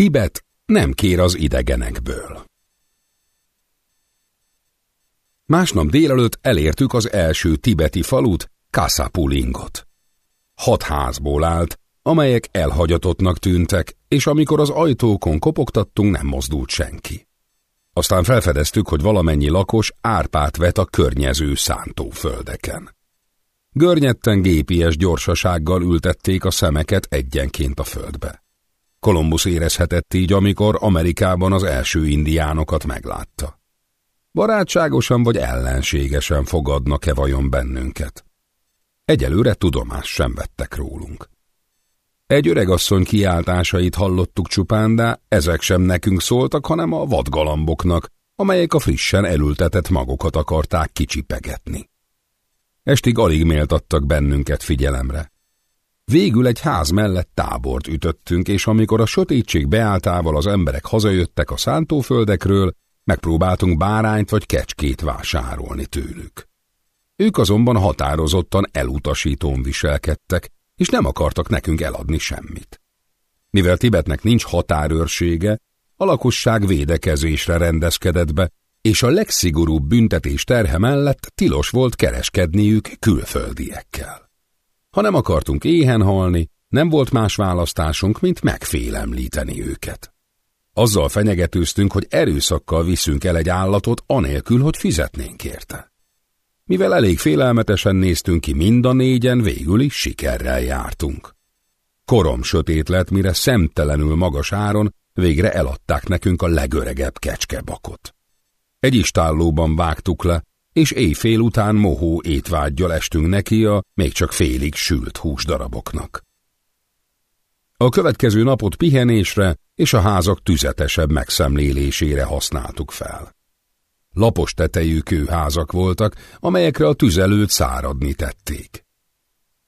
Tibet nem kér az idegenekből. Másnap délelőtt elértük az első tibeti falut, Kassapulingot. Hat házból állt, amelyek elhagyatottnak tűntek, és amikor az ajtókon kopogtattunk, nem mozdult senki. Aztán felfedeztük, hogy valamennyi lakos árpát vet a környező szántóföldeken. Görnyetten gépies gyorsasággal ültették a szemeket egyenként a földbe. Kolumbusz érezhetett így, amikor Amerikában az első indiánokat meglátta. Barátságosan vagy ellenségesen fogadnak-e vajon bennünket? Egyelőre tudomás sem vettek rólunk. Egy öregasszony kiáltásait hallottuk csupán, de ezek sem nekünk szóltak, hanem a vadgalamboknak, amelyek a frissen elültetett magokat akarták kicsipegetni. Estig alig méltattak bennünket figyelemre. Végül egy ház mellett tábort ütöttünk, és amikor a sötétség beálltával az emberek hazajöttek a szántóföldekről, megpróbáltunk bárányt vagy kecskét vásárolni tőlük. Ők azonban határozottan elutasítón viselkedtek, és nem akartak nekünk eladni semmit. Mivel Tibetnek nincs határőrsége, a lakosság védekezésre rendezkedett be, és a legszigorúbb büntetés terhe mellett tilos volt kereskedniük külföldiekkel. Ha nem akartunk éhen halni, nem volt más választásunk, mint megfélemlíteni őket. Azzal fenyegetőztünk, hogy erőszakkal viszünk el egy állatot, anélkül, hogy fizetnénk érte. Mivel elég félelmetesen néztünk ki mind a négyen, végül is sikerrel jártunk. Korom sötét lett, mire szemtelenül magas áron végre eladták nekünk a legöregebb kecskebakot. Egy istállóban vágtuk le, és éjfél után mohó étvágyjal estünk neki a még csak félig sült húsdaraboknak. A következő napot pihenésre és a házak tüzetesebb megszemlélésére használtuk fel. Lapos tetejű kőházak voltak, amelyekre a tüzelőt száradni tették.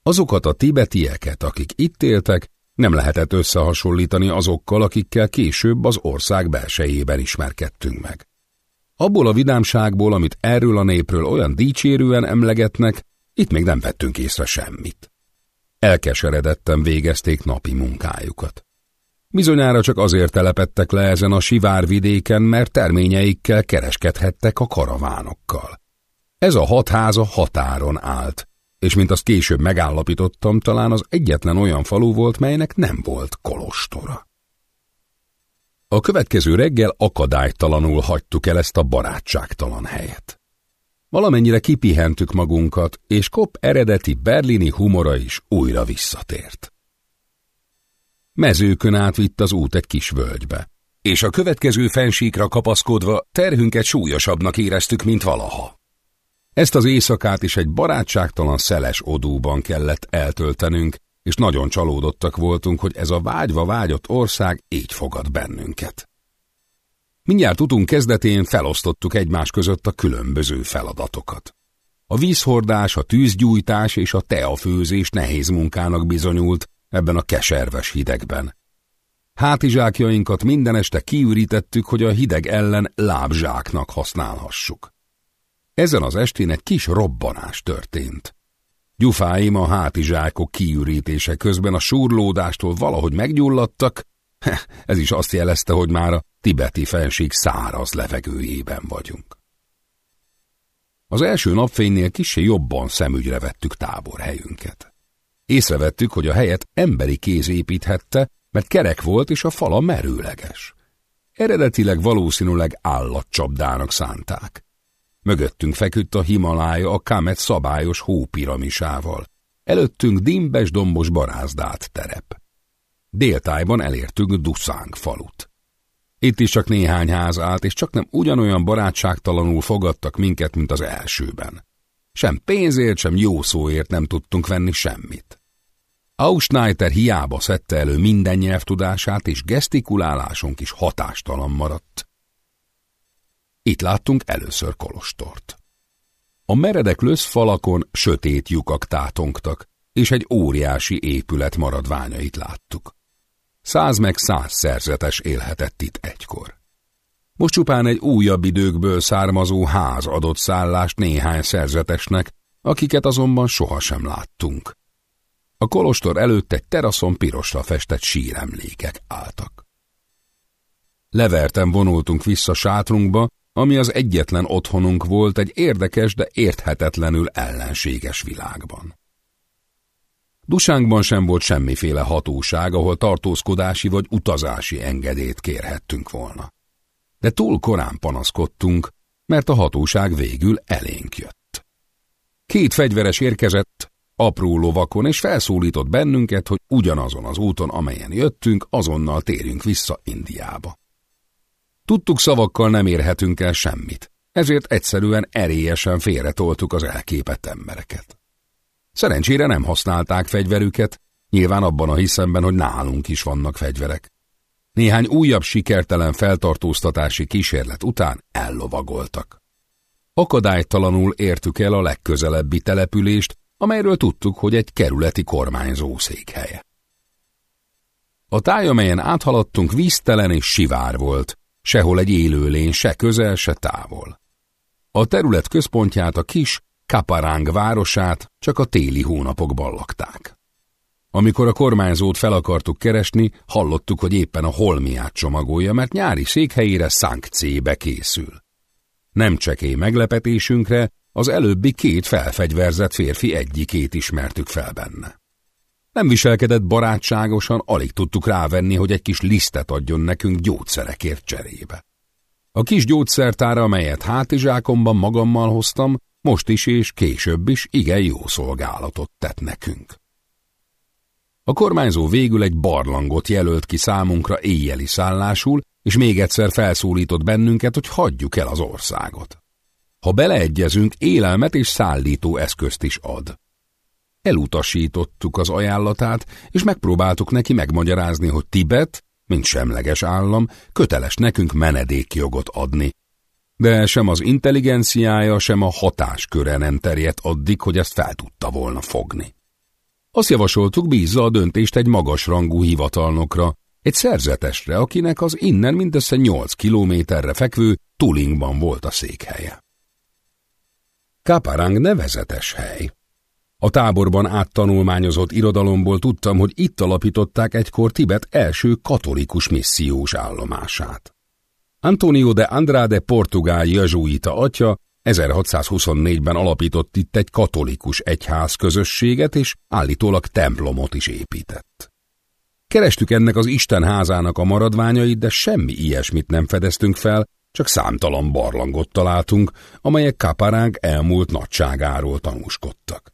Azokat a tibetieket, akik itt éltek, nem lehetett összehasonlítani azokkal, akikkel később az ország belsejében ismerkedtünk meg. Abból a vidámságból, amit erről a népről olyan dicsérően emlegetnek, itt még nem vettünk észre semmit. Elkeseredetten végezték napi munkájukat. Bizonyára csak azért telepettek le ezen a sivárvidéken, mert terményeikkel kereskedhettek a karavánokkal. Ez a hat háza határon állt, és mint azt később megállapítottam, talán az egyetlen olyan falu volt, melynek nem volt kolostora. A következő reggel akadálytalanul hagytuk el ezt a barátságtalan helyet. Valamennyire kipihentük magunkat, és Kopp eredeti berlini humora is újra visszatért. Mezőkön átvitt az út egy kis völgybe, és a következő fensíkra kapaszkodva terhünket súlyosabbnak éreztük, mint valaha. Ezt az éjszakát is egy barátságtalan szeles odúban kellett eltöltenünk, és nagyon csalódottak voltunk, hogy ez a vágyva vágyott ország így fogad bennünket. Mindjárt utunk kezdetén felosztottuk egymás között a különböző feladatokat. A vízhordás, a tűzgyújtás és a teafőzés nehéz munkának bizonyult ebben a keserves hidegben. Hátizsákjainkat minden este kiürítettük, hogy a hideg ellen lábzsáknak használhassuk. Ezen az estén egy kis robbanás történt. Gyufáim a hátizsákok kiürítése közben a súrlódástól valahogy meggyulladtak, ez is azt jelezte, hogy már a tibeti fenség száraz levegőjében vagyunk. Az első napfénynél kicsi jobban szemügyre vettük táborhelyünket. Észrevettük, hogy a helyet emberi kéz építhette, mert kerek volt és a fala merőleges. Eredetileg valószínűleg állatcsapdának szánták. Mögöttünk feküdt a Himalája a Kamet szabályos hópiramisával. Előttünk dimbes dombos barázdát terep. Déltájban elértünk Duszánk falut. Itt is csak néhány ház állt, és csak nem ugyanolyan barátságtalanul fogadtak minket, mint az elsőben. Sem pénzért, sem jó szóért nem tudtunk venni semmit. Ausneiter hiába szedte elő minden nyelvtudását, és gesztikulálásunk is hatástalan maradt. Itt láttunk először kolostort. A meredek falakon sötét lyukak tátongtak, és egy óriási épület maradványait láttuk. Száz meg száz szerzetes élhetett itt egykor. Most csupán egy újabb időkből származó ház adott szállást néhány szerzetesnek, akiket azonban sohasem láttunk. A kolostor előtt egy teraszon pirosra festett síremlékek álltak. Leverten vonultunk vissza sátrunkba, ami az egyetlen otthonunk volt egy érdekes, de érthetetlenül ellenséges világban. Dusánkban sem volt semmiféle hatóság, ahol tartózkodási vagy utazási engedélyt kérhettünk volna. De túl korán panaszkodtunk, mert a hatóság végül elénk jött. Két fegyveres érkezett, apró lovakon, és felszólított bennünket, hogy ugyanazon az úton, amelyen jöttünk, azonnal térjünk vissza Indiába. Tudtuk szavakkal nem érhetünk el semmit, ezért egyszerűen erélyesen félretoltuk az elképett embereket. Szerencsére nem használták fegyverüket, nyilván abban a hiszemben, hogy nálunk is vannak fegyverek. Néhány újabb sikertelen feltartóztatási kísérlet után ellovagoltak. Akadálytalanul értük el a legközelebbi települést, amelyről tudtuk, hogy egy kerületi kormányzó székhelye. A táj, amelyen áthaladtunk, víztelen és sivár volt, sehol egy élőlény, se közel, se távol. A terület központját, a kis Kaparáng városát csak a téli hónapokban lakták. Amikor a kormányzót fel akartuk keresni, hallottuk, hogy éppen a holmiát csomagolja, mert nyári székhelyére szankcébe készül. Nem csekély meglepetésünkre, az előbbi két felfegyverzett férfi egyikét ismertük fel benne. Nem viselkedett barátságosan, alig tudtuk rávenni, hogy egy kis lisztet adjon nekünk gyógyszerekért cserébe. A kis gyógyszertára, amelyet hátizsákomban magammal hoztam, most is és később is igen jó szolgálatot tett nekünk. A kormányzó végül egy barlangot jelölt ki számunkra éjjeli szállásul, és még egyszer felszólított bennünket, hogy hagyjuk el az országot. Ha beleegyezünk, élelmet és szállító eszközt is ad. Elutasítottuk az ajánlatát, és megpróbáltuk neki megmagyarázni, hogy Tibet, mint semleges állam, köteles nekünk menedékjogot adni. De sem az intelligenciája, sem a hatásköre nem terjedt addig, hogy ezt fel tudta volna fogni. Azt javasoltuk, bízza a döntést egy magas rangú hivatalnokra, egy szerzetesre, akinek az innen mindössze 8 kilométerre fekvő Tulingban volt a székhelye. Kaparang nevezetes hely. A táborban áttanulmányozott irodalomból tudtam, hogy itt alapították egykor Tibet első katolikus missziós állomását. Antonio de Andrade portugál jezsuita atya 1624-ben alapított itt egy katolikus egyház közösséget, és állítólag templomot is épített. Kerestük ennek az Isten házának a maradványait, de semmi ilyesmit nem fedeztünk fel, csak számtalan barlangot találtunk, amelyek kaparánk elmúlt nagyságáról tanúskodtak.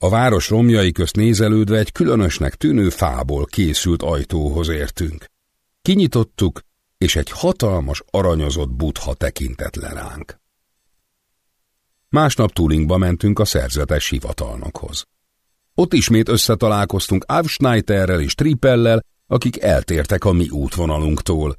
A város romjai közt nézelődve egy különösnek tűnő fából készült ajtóhoz értünk. Kinyitottuk, és egy hatalmas, aranyozott butha tekintett le ránk. Másnap Tulingba mentünk a szerzetes hivatalnokhoz. Ott ismét összetalálkoztunk Avschneiterrel és Trippellel, akik eltértek a mi útvonalunktól.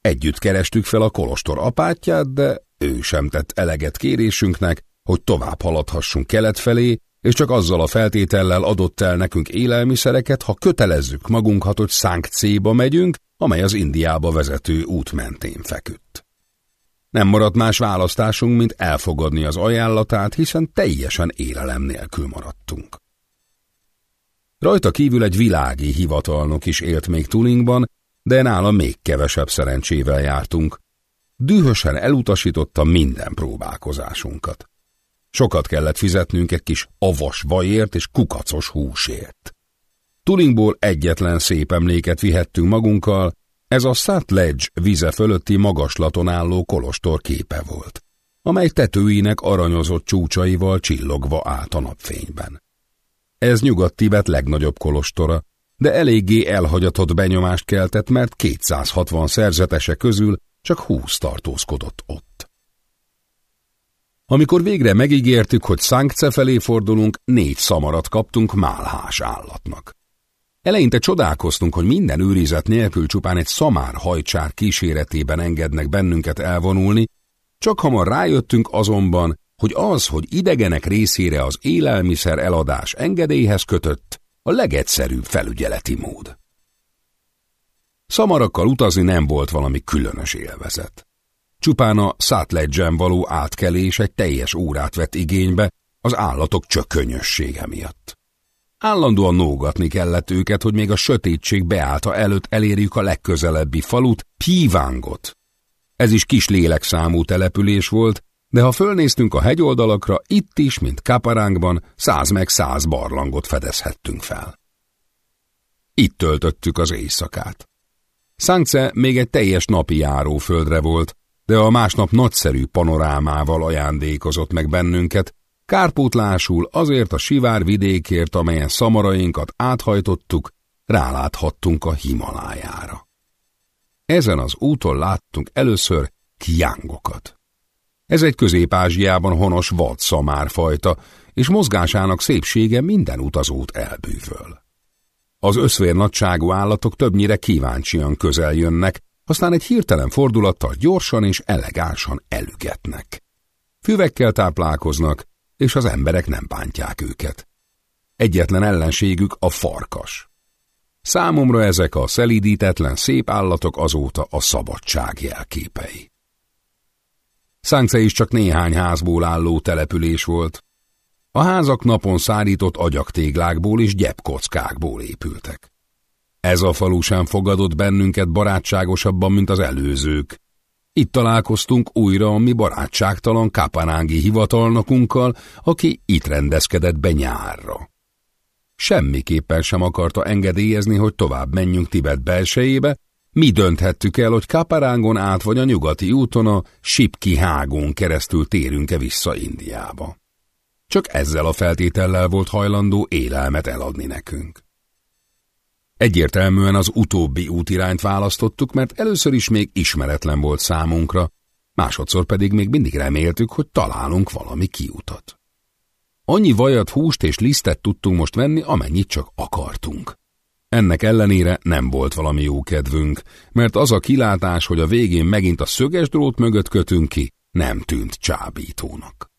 Együtt kerestük fel a kolostor apátját, de ő sem tett eleget kérésünknek, hogy tovább haladhassunk kelet felé, és csak azzal a feltétellel adott el nekünk élelmiszereket, ha kötelezzük magunkat, hogy Szankcéba megyünk, amely az Indiába vezető út mentén feküdt. Nem maradt más választásunk, mint elfogadni az ajánlatát, hiszen teljesen élelem nélkül maradtunk. Rajta kívül egy világi hivatalnok is élt még Tulingban, de nála még kevesebb szerencsével jártunk. Dühösen elutasította minden próbálkozásunkat. Sokat kellett fizetnünk egy kis avas vajért és kukacos húsért. Tulingból egyetlen szép emléket vihettünk magunkkal, ez a Ledge vize fölötti magaslaton álló kolostor képe volt, amely tetőinek aranyozott csúcsaival csillogva állt a napfényben. Ez Nyugat-Tibet legnagyobb kolostora, de eléggé elhagyatott benyomást keltett, mert 260 szerzetese közül csak 20 tartózkodott ott. Amikor végre megígértük, hogy Szankce felé fordulunk, négy szamarat kaptunk málhás állatnak. Eleinte csodálkoztunk, hogy minden őrizet nélkül csupán egy szamár hajcsár kíséretében engednek bennünket elvonulni, csak hamar rájöttünk azonban, hogy az, hogy idegenek részére az élelmiszer eladás engedélyhez kötött, a legegyszerűbb felügyeleti mód. Szamarakkal utazni nem volt valami különös élvezet. Csupán a Szátledgen való átkelés egy teljes órát vett igénybe az állatok csökönyössége miatt. Állandóan nógatni kellett őket, hogy még a sötétség beállta előtt elérjük a legközelebbi falut, Pívángot. Ez is kis lélekszámú település volt, de ha fölnéztünk a hegyoldalakra, itt is, mint Kaparánkban, száz meg száz barlangot fedezhettünk fel. Itt töltöttük az éjszakát. Szánkce még egy teljes napi járóföldre volt, de a másnap nagyszerű panorámával ajándékozott meg bennünket, kárpótlásul azért a sivár vidékért, amelyen szamarainkat áthajtottuk, ráláthattunk a Himalájára. Ezen az úton láttunk először kiángokat. Ez egy közép-ázsiában honos vad szamárfajta, és mozgásának szépsége minden utazót elbűvöl. Az összvér nagyságú állatok többnyire kíváncsian közel jönnek, aztán egy hirtelen fordulattal gyorsan és elegánsan elügetnek. Füvekkel táplálkoznak, és az emberek nem bántják őket. Egyetlen ellenségük a farkas. Számomra ezek a szelídítetlen szép állatok azóta a szabadság jelképei. Szánkce is csak néhány házból álló település volt. A házak napon szárított agyaktéglákból és gyepkockákból épültek. Ez a falu sem fogadott bennünket barátságosabban, mint az előzők. Itt találkoztunk újra a mi barátságtalan kapanángi hivatalnokunkkal, aki itt rendezkedett be nyárra. Semmiképpen sem akarta engedélyezni, hogy tovább menjünk Tibet belsejébe, mi dönthettük el, hogy Kaparángon át vagy a nyugati úton a Sipki hágón keresztül térünk-e vissza Indiába. Csak ezzel a feltétellel volt hajlandó élelmet eladni nekünk. Egyértelműen az utóbbi útirányt választottuk, mert először is még ismeretlen volt számunkra, másodszor pedig még mindig reméltük, hogy találunk valami kiutat. Annyi vajat, húst és lisztet tudtunk most venni, amennyit csak akartunk. Ennek ellenére nem volt valami jó kedvünk, mert az a kilátás, hogy a végén megint a szöges drót mögött kötünk ki, nem tűnt csábítónak.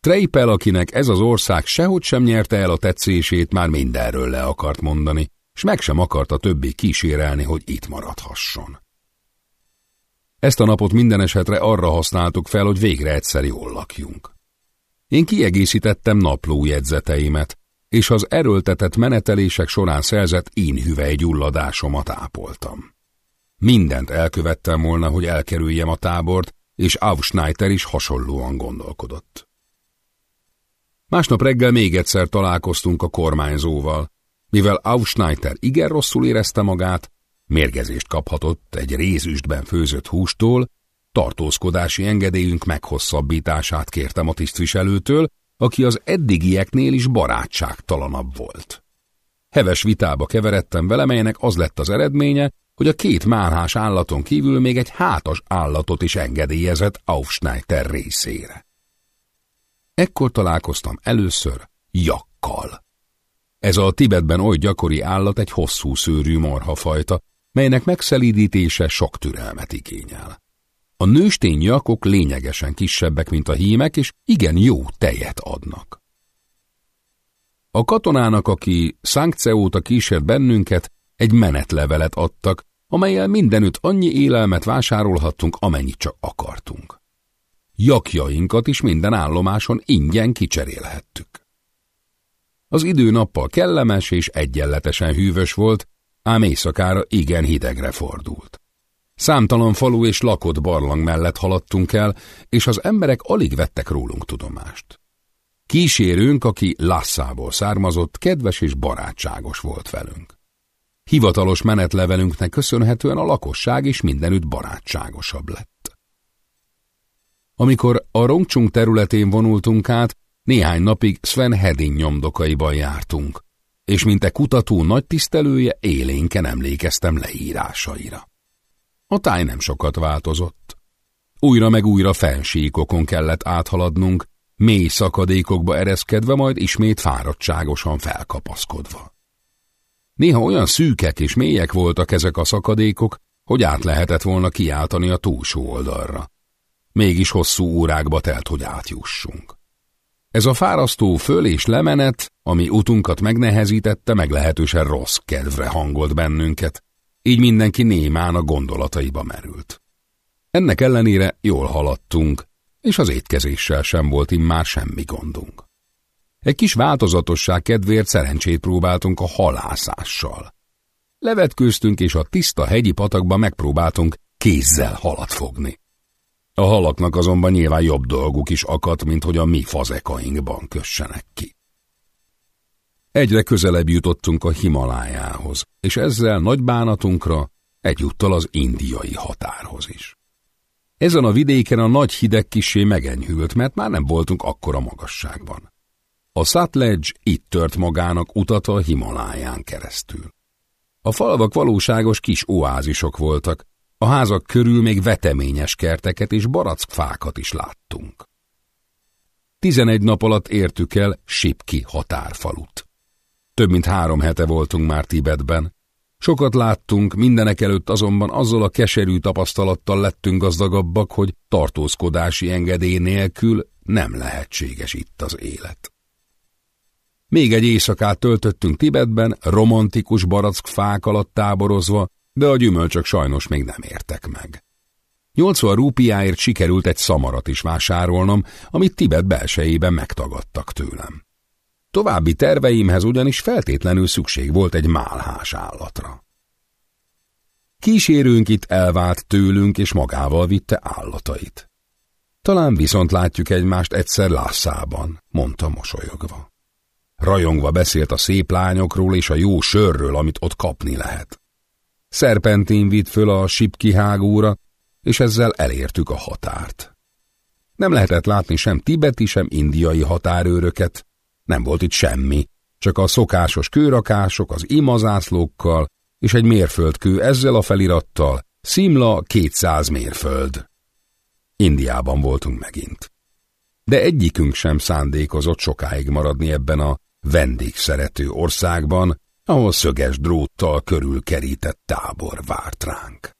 Treipel, akinek ez az ország sehogy sem nyerte el a tetszését, már mindenről le akart mondani, és meg sem akarta többé kísérelni, hogy itt maradhasson. Ezt a napot minden esetre arra használtuk fel, hogy végre egyszer jól lakjunk. Én kiegészítettem naplójegyzeteimet, és az erőltetett menetelések során szerzett gyulladásomat ápoltam. Mindent elkövettem volna, hogy elkerüljem a tábort, és Aufschneider is hasonlóan gondolkodott. Másnap reggel még egyszer találkoztunk a kormányzóval. Mivel Aufschneider igen rosszul érezte magát, mérgezést kaphatott egy rézüstben főzött hústól, tartózkodási engedélyünk meghosszabbítását kértem a tisztviselőtől, aki az eddigieknél is barátságtalanabb volt. Heves vitába keveredtem vele, melynek az lett az eredménye, hogy a két málhás állaton kívül még egy hátas állatot is engedélyezett Aufschneider részére. Ekkor találkoztam először jakkal. Ez a Tibetben oly gyakori állat egy hosszú szőrű marhafajta, melynek megszelídítése sok türelmet igényel. A nőstény jakok lényegesen kisebbek, mint a hímek, és igen jó tejet adnak. A katonának, aki Szánkce óta kísért bennünket, egy menetlevelet adtak, amelyel mindenütt annyi élelmet vásárolhattunk, amennyit csak akartunk. Jakjainkat is minden állomáson ingyen kicserélhettük. Az idő nappal kellemes és egyenletesen hűvös volt, ám éjszakára igen hidegre fordult. Számtalan falu és lakott barlang mellett haladtunk el, és az emberek alig vettek rólunk tudomást. Kísérőnk, aki Lasszából származott, kedves és barátságos volt velünk. Hivatalos menetlevelünknek köszönhetően a lakosság is mindenütt barátságosabb lett. Amikor a Rongcsung területén vonultunk át, néhány napig Sven Hedin nyomdokaiban jártunk, és mint egy kutató nagy tisztelője élénken emlékeztem leírásaira. A táj nem sokat változott. Újra meg újra fensíkokon kellett áthaladnunk, mély szakadékokba ereszkedve, majd ismét fáradtságosan felkapaszkodva. Néha olyan szűkek és mélyek voltak ezek a szakadékok, hogy át lehetett volna kiáltani a túlsó oldalra. Mégis hosszú órákba telt, hogy átjussunk. Ez a fárasztó föl és lemenet, ami utunkat megnehezítette, meglehetősen rossz kedvre hangolt bennünket, így mindenki némán a gondolataiba merült. Ennek ellenére jól haladtunk, és az étkezéssel sem volt immár semmi gondunk. Egy kis változatosság kedvéért szerencsét próbáltunk a halászással. Levetkőztünk, és a tiszta hegyi patakba megpróbáltunk kézzel halat fogni. A halaknak azonban nyilván jobb dolguk is akadt, mint hogy a mi fazekainkban kössenek ki. Egyre közelebb jutottunk a Himalájához, és ezzel nagy bánatunkra egyúttal az indiai határhoz is. Ezen a vidéken a nagy hideg kisé megenyhült, mert már nem voltunk akkora magasságban. A Satledge itt tört magának utat a Himaláján keresztül. A falvak valóságos kis oázisok voltak, a házak körül még veteményes kerteket és barackfákat is láttunk. Tizenegy nap alatt értük el Sipki határfalut. Több mint három hete voltunk már Tibetben. Sokat láttunk, mindenek előtt azonban azzal a keserű tapasztalattal lettünk gazdagabbak, hogy tartózkodási engedély nélkül nem lehetséges itt az élet. Még egy éjszakát töltöttünk Tibetben, romantikus barack fák alatt táborozva, de a gyümölcsök sajnos még nem értek meg. 80 rúpiáért sikerült egy szamarat is vásárolnom, amit Tibet belsejében megtagadtak tőlem. További terveimhez ugyanis feltétlenül szükség volt egy málhás állatra. Kísérőnk itt elvált tőlünk és magával vitte állatait. Talán viszont látjuk egymást egyszer Lászában, mondta mosolyogva. Rajongva beszélt a szép lányokról és a jó sörről, amit ott kapni lehet. Szerpentin vitt föl a sipki hágóra, és ezzel elértük a határt. Nem lehetett látni sem tibeti, sem indiai határőröket, nem volt itt semmi, csak a szokásos kőrakások az imazászlókkal, és egy mérföldkő ezzel a felirattal, Szimla 200 mérföld. Indiában voltunk megint. De egyikünk sem szándékozott sokáig maradni ebben a vendégszerető országban, ahol szöges dróttal körülkerített tábor várt ránk.